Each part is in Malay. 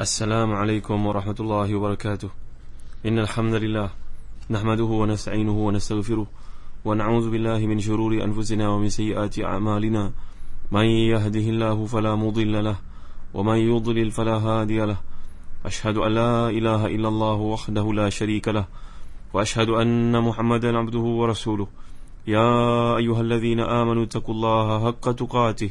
السلام عليكم ورحمة الله وبركاته. إن الحمد لله نحمده ونستعينه ونستغفره ونعوذ بالله من شرور أنفسنا ومن سيئات أعمالنا. من يهده الله فلا مضل له ومن يضلل فلا هادي له. أشهد أن لا إله إلا الله وحده لا شريك له وأشهد أن محمدا عبده ورسوله. يا أيها الذين آمنوا اتقوا الله حق تقاته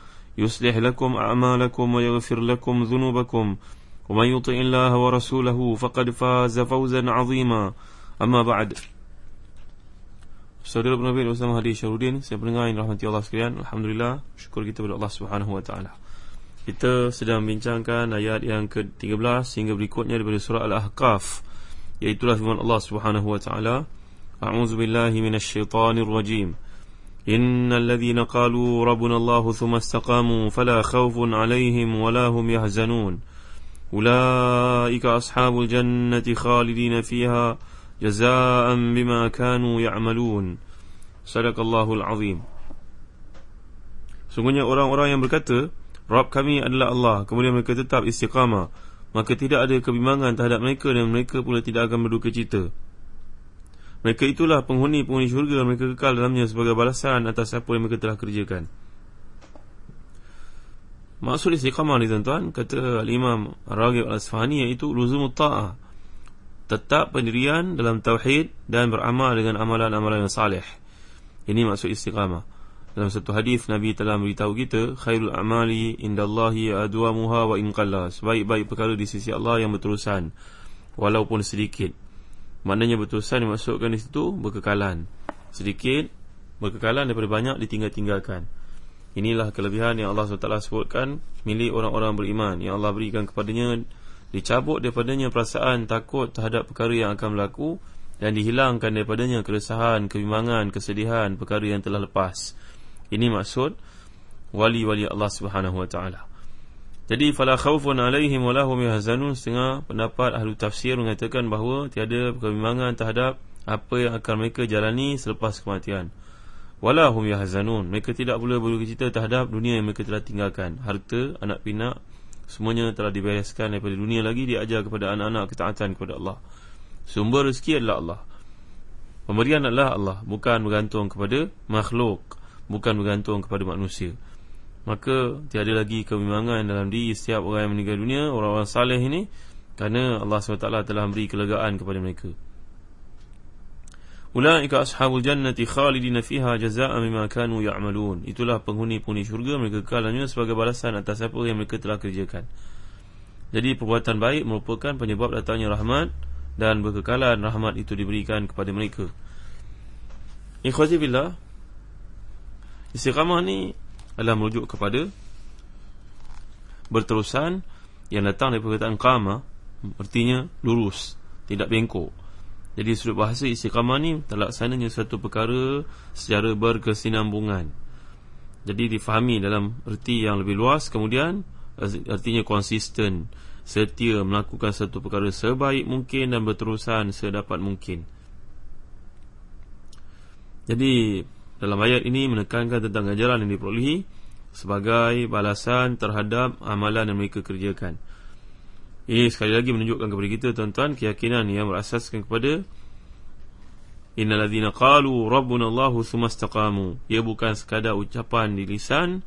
يصلح لكم أعمالكم ويغفر لكم ذنوبكم ومن يطع الله ورسوله فقد فاز فوزا عظيما أما بعد Saudara penerbit bersama Hadi Syarudin Saya pendengar yang rahmati Allah sekalian Alhamdulillah Syukur kita kepada Allah Subhanahu Wa Taala. Kita sedang bincangkan ayat yang ke-13 Hingga berikutnya daripada surah Al-Ahqaf Iaitulah firman Allah Subhanahu Wa Taala. A'udzu billahi minasyaitonir rajim إن الذين قالوا ربنا الله ثم استقاموا فلا خوف عليهم ولا هم يحزنون أولئك أصحاب الجنة خالدين فيها جزاء بما كانوا يعملون صدق الله العظيم Sungguhnya orang-orang yang berkata Rabb kami adalah Allah Kemudian mereka tetap istiqamah Maka tidak ada kebimbangan terhadap mereka Dan mereka pula tidak akan berduka cita mereka itulah penghuni-penghuni syurga. Mereka kekal dalamnya sebagai balasan Atas apa yang mereka telah kerjakan. Maksud istiqamah ni tuan-tuan Kata Al-Imam Raghib Al-Asfahani Iaitu luzum ta'ah Tetap pendirian dalam tauhid Dan beramal dengan amalan-amalan yang salih. Ini maksud istiqamah. Dalam satu hadis Nabi telah beritahu kita Khairul amali indallahi adwamuha wa inqalla Sebaik-baik perkara di sisi Allah yang berterusan Walaupun sedikit Maknanya berterusan dimaksudkan di situ berkekalan. Sedikit berkekalan daripada banyak ditinggal-tinggalkan. Inilah kelebihan yang Allah SWT sebutkan milik orang-orang beriman yang Allah berikan kepadanya dicabut daripadanya perasaan takut terhadap perkara yang akan berlaku dan dihilangkan daripadanya keresahan, kebimbangan, kesedihan perkara yang telah lepas. Ini maksud wali-wali Allah Subhanahu wa taala. Jadi fala khaufun alaihim wala hum yahzanun setengah pendapat ahli tafsir mengatakan bahawa tiada kebimbangan terhadap apa yang akan mereka jalani selepas kematian. Wala hum yahzanun mereka tidak boleh berduka cita terhadap dunia yang mereka telah tinggalkan. Harta, anak pinak semuanya telah dibereskan daripada dunia lagi diajar kepada anak-anak ketaatan kepada Allah. Sumber rezeki adalah Allah. Pemberian adalah Allah, bukan bergantung kepada makhluk, bukan bergantung kepada manusia maka tiada lagi kebimbangan dalam diri setiap orang yang meninggal dunia orang-orang saleh ini kerana Allah SWT telah memberi kelegaan kepada mereka. Ulaika ashabul jannati khalidina fiha jazaa'a bima kanu ya'malun. Itulah penghuni-penghuni syurga mereka kekalnya sebagai balasan atas apa yang mereka telah kerjakan. Jadi perbuatan baik merupakan penyebab datangnya rahmat dan berkekalan rahmat itu diberikan kepada mereka. Ikhwati billah Istiqamah ni adalah merujuk kepada berterusan yang datang dari perkataan qama artinya lurus tidak bengkok. Jadi sudut bahasa istiqamah ni terlaksananya satu perkara secara berkesinambungan. Jadi difahami dalam erti yang lebih luas kemudian artinya konsisten setia melakukan satu perkara sebaik mungkin dan berterusan sedapat mungkin. Jadi dalam ayat ini menekankan tentang ajaran yang diperolehi sebagai balasan terhadap amalan yang mereka kerjakan. Ini sekali lagi menunjukkan kepada kita tuan-tuan keyakinan yang berasaskan kepada innal ladzina qalu rabbuna Allahu tsumastaqamu. Ia bukan sekadar ucapan di lisan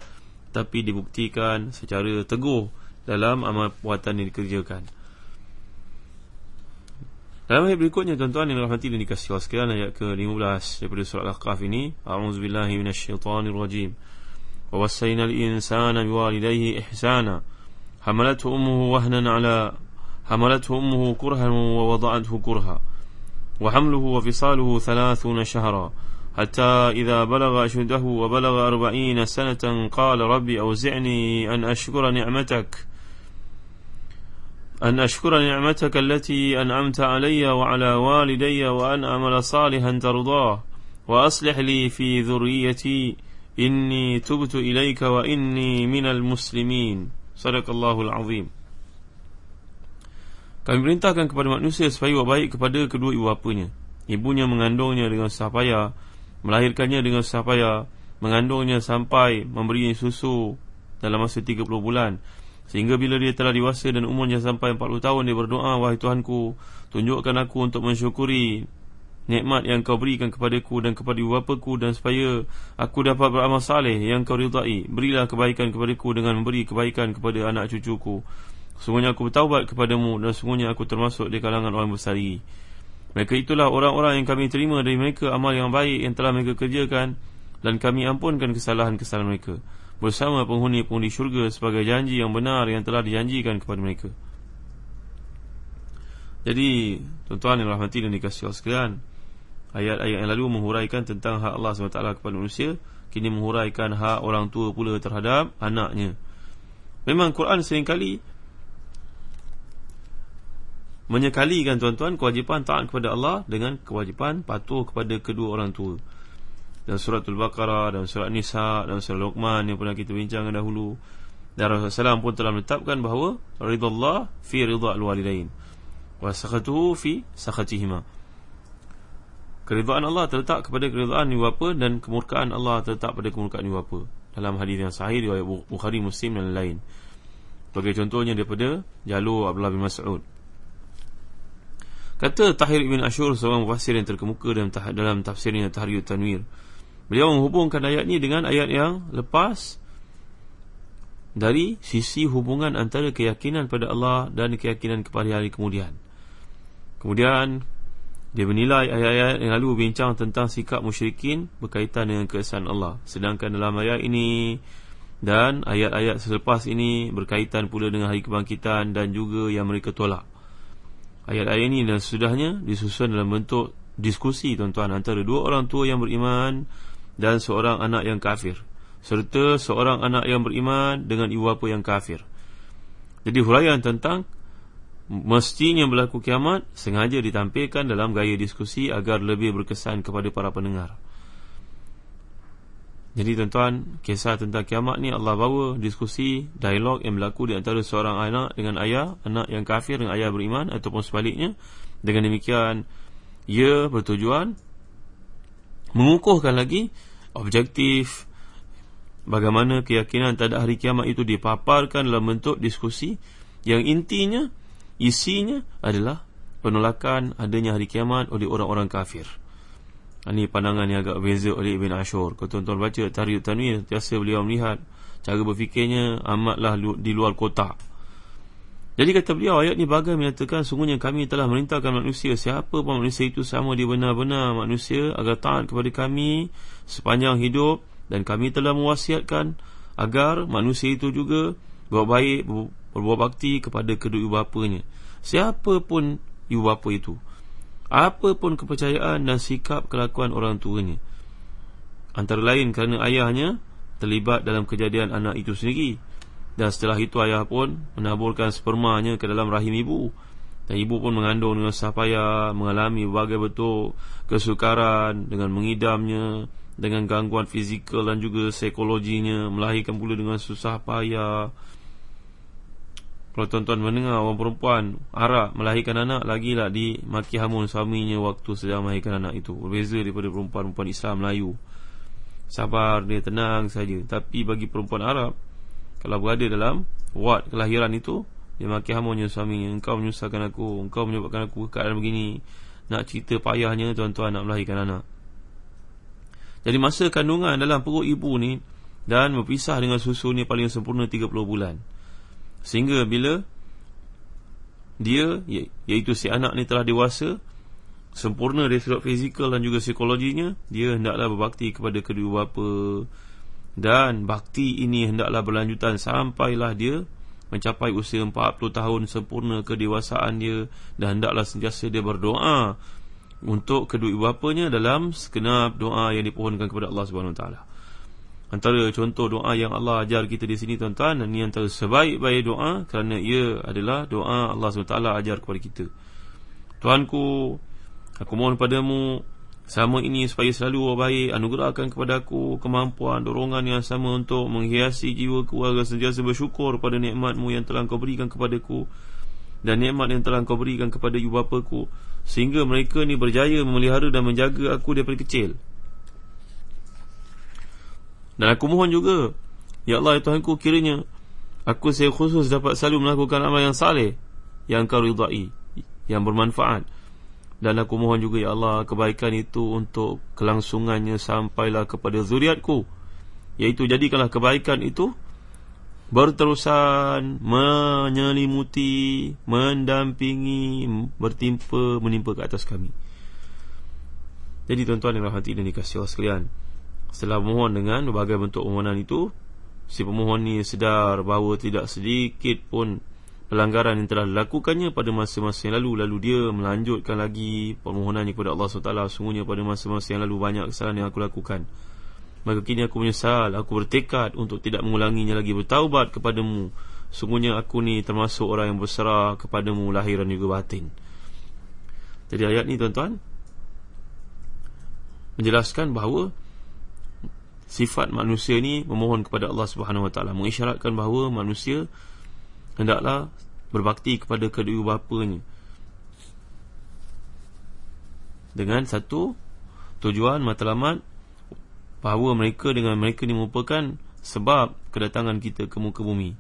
tapi dibuktikan secara teguh dalam amal perbuatan yang dikerjakan. Dalam ayat berikutnya tuan-tuan yang dirahmati dan dikasihi Allah sekalian ayat ke-15 daripada surah Al-Kahf ini, a'udzubillahi minasyaitonirrajim. Wa wassayna al-insana biwalidayhi ihsana. Hamalathu ummuhu wahnan 'ala hamalathu ummuhu kurhan wa wada'athu kurha. Wa hamluhu wa fisaluhu 30 shahra. حتى إذا بلغ أشده وبلغ أربعين سنة قال ربي أوزعني أن أشكر نعمتك أن أشكر نعمتك التي أنعمت علي وعلى والدي وأن أعمل صالحا ترضاه وأصلح لي في ذريتي إني تبت إليك وإني من المسلمين صدق الله العظيم Kami perintahkan kepada manusia supaya buat baik kepada kedua ibu bapanya. Ibunya mengandungnya dengan susah payah, melahirkannya dengan susah payah, mengandungnya sampai memberinya susu dalam masa 30 bulan. Sehingga bila dia telah dewasa dan umurnya sampai 40 tahun dia berdoa, Wahai Tuhanku, tunjukkan aku untuk mensyukuri nikmat yang kau berikan kepadaku dan kepada bapaku dan supaya aku dapat beramal saleh yang kau ridai. Berilah kebaikan kepadaku dengan memberi kebaikan kepada anak cucuku. Sungguhnya aku bertaubat kepadamu dan sungguhnya aku termasuk di kalangan orang besar Mereka itulah orang-orang yang kami terima dari mereka amal yang baik yang telah mereka kerjakan dan kami ampunkan kesalahan-kesalahan mereka bersama penghuni-penghuni syurga sebagai janji yang benar yang telah dijanjikan kepada mereka. Jadi, tuan-tuan yang rahmati dan dikasihi sekalian, ayat-ayat yang lalu menghuraikan tentang hak Allah SWT kepada manusia, kini menghuraikan hak orang tua pula terhadap anaknya. Memang Quran seringkali menyekalikan tuan-tuan kewajipan taat kepada Allah dengan kewajipan patuh kepada kedua orang tua. Dan surat Al-Baqarah dan surat Nisa dan surat Luqman yang pernah kita bincangkan dahulu. Dan Rasulullah pun telah menetapkan bahawa ridha Allah fi ridha al-walidain wa sakhatuhu fi sakhatihima. Keridhaan Allah terletak kepada keridhaan ibu bapa dan kemurkaan Allah terletak pada kemurkaan ibu bapa. Dalam hadis yang sahih riwayat Bukhari Muslim dan lain. Sebagai contohnya daripada jalur Abdullah bin Mas'ud. Kata Tahir Ibn Ashur seorang mufassir yang terkemuka dalam, dalam tafsirnya Tahrir Tanwir. Beliau menghubungkan ayat ini dengan ayat yang lepas dari sisi hubungan antara keyakinan pada Allah dan keyakinan kepada hari kemudian. Kemudian dia menilai ayat-ayat yang lalu bincang tentang sikap musyrikin berkaitan dengan keesaan Allah. Sedangkan dalam ayat ini dan ayat-ayat selepas ini berkaitan pula dengan hari kebangkitan dan juga yang mereka tolak. Ayat-ayat ini dan sudahnya disusun dalam bentuk diskusi tuan-tuan antara dua orang tua yang beriman dan seorang anak yang kafir serta seorang anak yang beriman dengan ibu bapa yang kafir. Jadi huraian tentang mestinya berlaku kiamat sengaja ditampilkan dalam gaya diskusi agar lebih berkesan kepada para pendengar. Jadi tuan-tuan, kisah tentang kiamat ni Allah bawa diskusi, dialog yang berlaku di antara seorang anak dengan ayah, anak yang kafir dengan ayah beriman ataupun sebaliknya. Dengan demikian, ia bertujuan mengukuhkan lagi objektif bagaimana keyakinan tak ada hari kiamat itu dipaparkan dalam bentuk diskusi yang intinya, isinya adalah penolakan adanya hari kiamat oleh orang-orang kafir. Ini pandangan yang agak berbeza oleh Ibn Ashur Kalau tuan-tuan baca Tariq Tanwir Biasa beliau melihat Cara berfikirnya Amatlah di luar kotak Jadi kata beliau Ayat ni bagai menyatakan Sungguhnya kami telah merintahkan manusia Siapa pun manusia itu sama Dia benar-benar manusia Agar taat kepada kami Sepanjang hidup. Dan kami telah mewasiatkan Agar manusia itu juga Buat baik Berbuat bakti kepada kedua ibu bapanya. Siapa pun ibu bapa itu apa pun kepercayaan dan sikap kelakuan orang tuanya Antara lain kerana ayahnya terlibat dalam kejadian anak itu sendiri Dan setelah itu ayah pun menaburkan spermanya ke dalam rahim ibu. Dan ibu pun mengandung dengan sapaya Mengalami berbagai bentuk kesukaran dengan mengidamnya Dengan gangguan fizikal dan juga psikologinya Melahirkan pula dengan susah payah. Kalau tuan-tuan mendengar orang perempuan Arak melahirkan anak Lagilah di maki hamun suaminya Waktu sedang melahirkan anak itu. Berbeza daripada perempuan-perempuan Islam Melayu. Sabar dia tenang saja. Tapi bagi perempuan Arab Kalau berada dalam Wad kelahiran itu Dia maki hamunnya suaminya Engkau menyusahkan aku Engkau menyebabkan aku keadaan begini Nak cerita payahnya tuan-tuan nak melahirkan anak. Jadi masa kandungan dalam perut ibu ni Dan berpisah dengan susu ni paling sempurna 30 bulan. Sehingga bila dia iaitu si anak ni telah dewasa sempurna dari sudut fizikal dan juga psikologinya dia hendaklah berbakti kepada kedua bapa dan bakti ini hendaklah berlanjutan sampailah dia mencapai usia 40 tahun sempurna kedewasaan dia dan hendaklah sentiasa dia berdoa untuk kedua ibu bapanya dalam segenap doa yang dipohonkan kepada Allah Subhanahu Wa Taala. Antara contoh doa yang Allah ajar kita di sini tuan-tuan Dan ini antara sebaik-baik doa Kerana ia adalah doa Allah SWT ajar kepada kita Tuanku Aku mohon padamu Sama ini supaya selalu baik Anugerahkan kepada aku kemampuan Dorongan yang sama untuk menghiasi jiwa keluarga Sentiasa bersyukur pada nikmatmu yang telah kau berikan kepadaku Dan nikmat yang telah kau berikan kepada ibu bapaku Sehingga mereka ni berjaya memelihara dan menjaga aku daripada kecil. Dan aku mohon juga Ya Allah ya Tuhanku kiranya Aku saya khusus dapat selalu melakukan amal yang saleh Yang kau ridai Yang bermanfaat Dan aku mohon juga Ya Allah Kebaikan itu untuk kelangsungannya Sampailah kepada zuriatku. Iaitu jadikanlah kebaikan itu Berterusan Menyelimuti Mendampingi Bertimpa Menimpa ke atas kami. Jadi tuan-tuan yang rahmati dan dikasih Allah sekalian Setelah memohon dengan berbagai bentuk permohonan itu Si pemohon ni sedar bahawa tidak sedikit pun Pelanggaran yang telah dilakukannya pada masa-masa yang lalu. Lalu dia melanjutkan lagi permohonannya kepada Allah SWT. Sungguhnya pada masa-masa yang lalu banyak kesalahan yang aku lakukan. Maka kini aku menyesal Aku bertekad untuk tidak mengulanginya lagi Bertaubat kepadamu. Sungguhnya aku ni termasuk orang yang berserah kepadamu Lahir dan juga batin. Jadi ayat ni tuan-tuan Menjelaskan bahawa sifat manusia ni memohon kepada Allah Subhanahu Wa Taala mengisyaratkan bahawa manusia hendaklah berbakti kepada kedua bapanya dengan satu tujuan matlamat bahawa mereka dengan mereka ni merupakan sebab kedatangan kita ke muka bumi.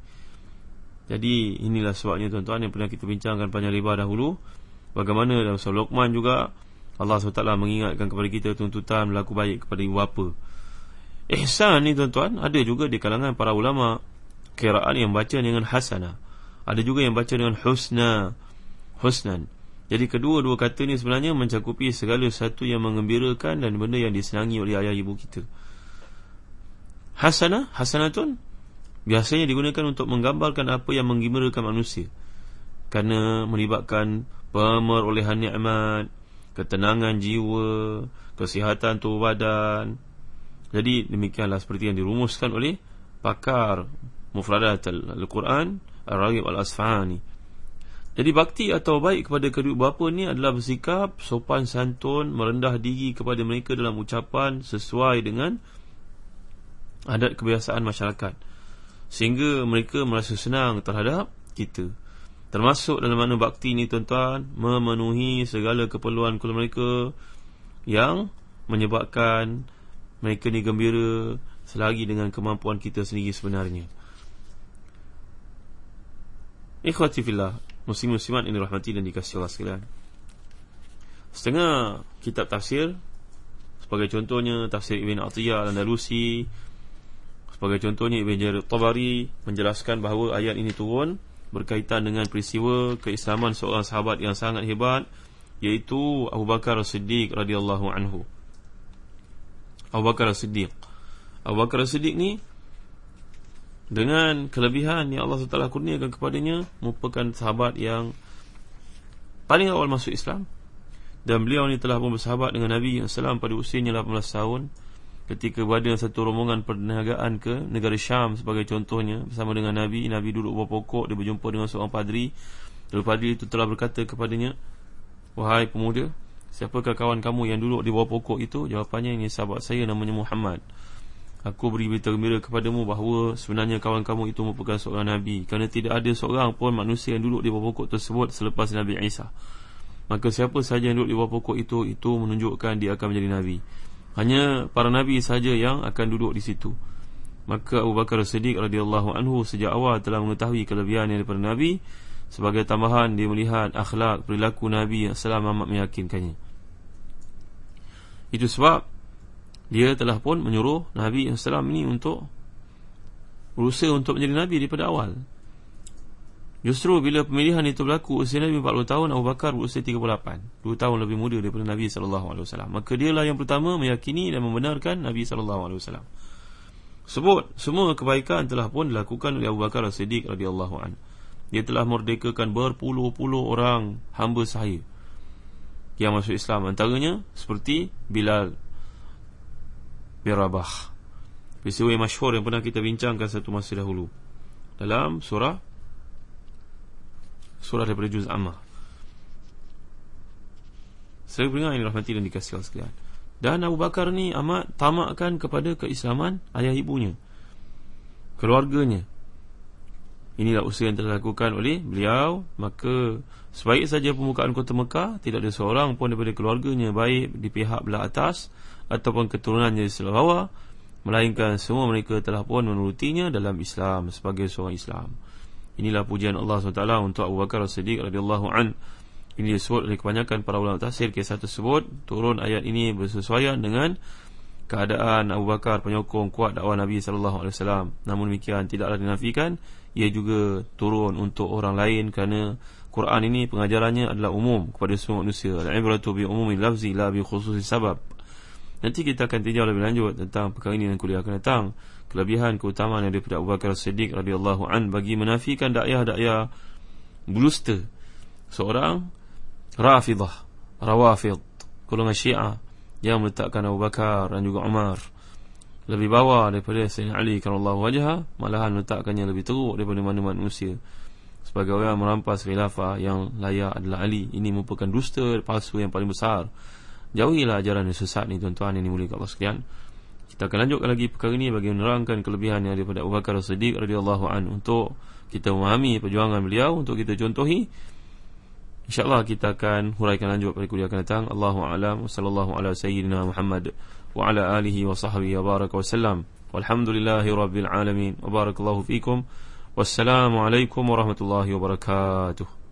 Jadi inilah sebabnya tuan-tuan yang pernah kita bincangkan panjang lebar dahulu bagaimana dalam surah Luqman juga Allah SWT mengingatkan kepada kita tuntutan berlaku baik kepada ibu bapa. Ihsan ni tuan-tuan Ada juga di kalangan para ulama Kiraan yang baca dengan hasana Ada juga yang baca dengan husna. Husnan. Jadi kedua-dua kata ni sebenarnya Mencakupi segala satu yang mengembirakan Dan benda yang disenangi oleh ayah ibu kita. Hasana Hasanatun Biasanya digunakan untuk menggambarkan Apa yang menggembirakan manusia. Kerana melibatkan Pemerolehan ni'mat Ketenangan jiwa Kesihatan tubuh badan. Jadi demikianlah seperti yang dirumuskan oleh pakar mufradat al-Quran Al-Raghib Al-Asfahani. Jadi bakti atau baik kepada kedua bapa ni adalah bersikap sopan santun, merendah diri kepada mereka dalam ucapan sesuai dengan adat kebiasaan masyarakat. Sehingga mereka merasa senang terhadap kita. Termasuk dalam mana bakti ni tuan-tuan memenuhi segala keperluan keluarga mereka yang menyebabkan mereka ni gembira selagi dengan kemampuan kita sendiri sebenarnya. Ikhwati fillah, muslim-muslimat ini rahmati dan dikasihi Allah sekalian. Setengah kitab tafsir sebagai contohnya tafsir Ibn Atiyah Al-Andalusi sebagai contohnya Ibn Jarir Tabari menjelaskan bahawa ayat ini turun berkaitan dengan peristiwa keislaman seorang sahabat yang sangat hebat iaitu Abu Bakar As-Siddiq radhiyallahu anhu. Abu Bakar As-Siddiq Abu Bakar As-Siddiq ni Dengan kelebihan yang Allah SWT kurniakan kepadanya Merupakan sahabat yang Paling awal masuk Islam. Dan beliau ni telah pun bersahabat dengan Nabi SAW pada usianya 18 tahun Ketika berada satu rombongan perniagaan ke negara Syam sebagai contohnya Bersama dengan Nabi. Nabi duduk bawah pokok Dia berjumpa dengan seorang padri. Lalu padri itu telah berkata kepadanya Wahai pemuda Siapakah kawan kamu yang duduk di bawah pokok itu? Jawapannya ini sahabat saya namanya Muhammad Aku beri berita gembira kepadamu bahawa Sebenarnya kawan kamu itu merupakan seorang Nabi. Kerana tidak ada seorang pun manusia yang duduk di bawah pokok tersebut Selepas Nabi Isa. Maka siapa sahaja yang duduk di bawah pokok itu Itu menunjukkan dia akan menjadi Nabi. Hanya para Nabi sahaja yang akan duduk di situ. Maka Abu Bakar Siddiq radhiyallahu anhu sejak awal telah mengetahui kelebihan daripada Nabi. Sebagai tambahan dia melihat akhlak perilaku Nabi yang selalu amat meyakinkannya. Itu sebab dia telah pun menyuruh Nabi SAW ini untuk berusaha untuk menjadi Nabi daripada awal. Justru bila pemilihan itu berlaku usia Nabi 40 tahun Abu Bakar berusia 38 2 tahun lebih muda daripada Nabi SAW Maka dialah yang pertama meyakini dan membenarkan Nabi SAW Sebut semua kebaikan telah pun dilakukan oleh Abu Bakar As-Siddiq radhiyallahu an. Dia telah merdekakan berpuluh-puluh orang hamba sahaya yang masuk Islam. Antaranya seperti Bilal bin Rabah Peristiwa yang masyhur yang pernah kita bincangkan satu masa dahulu. Dalam surah Surah daripada Juz Ammah Saya beringat ini rahmati dan dikasih sekalian. Dan Abu Bakar ni amat tamakkan kepada keislaman ayah ibunya. Keluarganya. Inilah usaha yang telah dilakukan oleh beliau. Maka sebaik saja pembukaan kota Mekah Tidak ada seorang pun daripada keluarganya Baik di pihak belah atas Ataupun keturunannya di bawah Melainkan semua mereka telah pun menurutinya dalam Islam Sebagai seorang Islam Inilah pujian Allah SWT untuk Abu Bakar As-Siddiq radhiyallahu an. Ini disebut oleh kebanyakan para ulama tafsir kisah tersebut Turun ayat ini bersesuaian dengan Keadaan Abu Bakar penyokong kuat dakwah Nabi SAW Namun demikian tidaklah dinafikan ia juga turun untuk orang lain kerana Quran ini pengajarannya adalah umum kepada semua manusia. Al-ibratu bi umumi lafzi la bi khususi sabab. Nanti kita akan tinjau lebih lanjut tentang perkara ini dan kuliah akan datang. Kelebihan keutamaan yang daripada Abu Bakar Siddiq radhiyallahu an bagi menafikan dakwah-dakwah bulusta. Seorang Rafidah, Rawafid, golongan Syiah yang meletakkan Abu Bakar dan juga Umar lebih bawah daripada Sayyidina Ali kerana wajah malahan letakkannya lebih teruk daripada mana-mana manusia. Sebagai orang merampas khilafah yang layak adalah Ali. Ini merupakan dusta palsu yang paling besar Jauhilah ajaran yang sesat ni tuan-tuan ini mulia Allah sekalian. Kita akan lanjutkan lagi perkara ini bagi menerangkan kelebihan yang daripada Abu Bakar As-Siddiq radhiyallahu anhu untuk kita memahami perjuangan beliau untuk kita contohi. Insya-Allah kita akan huraikan lanjut pada kuliah akan datang. Allahu a'lam. Sallallahu ala sayyidina Muhammad wa ala alihi wa sahbihi wa baraka wa sallam. Walhamdulillahirabbil alamin. Wa barakallahu fiikum. Wassalamu alaikum warahmatullahi wabarakatuh.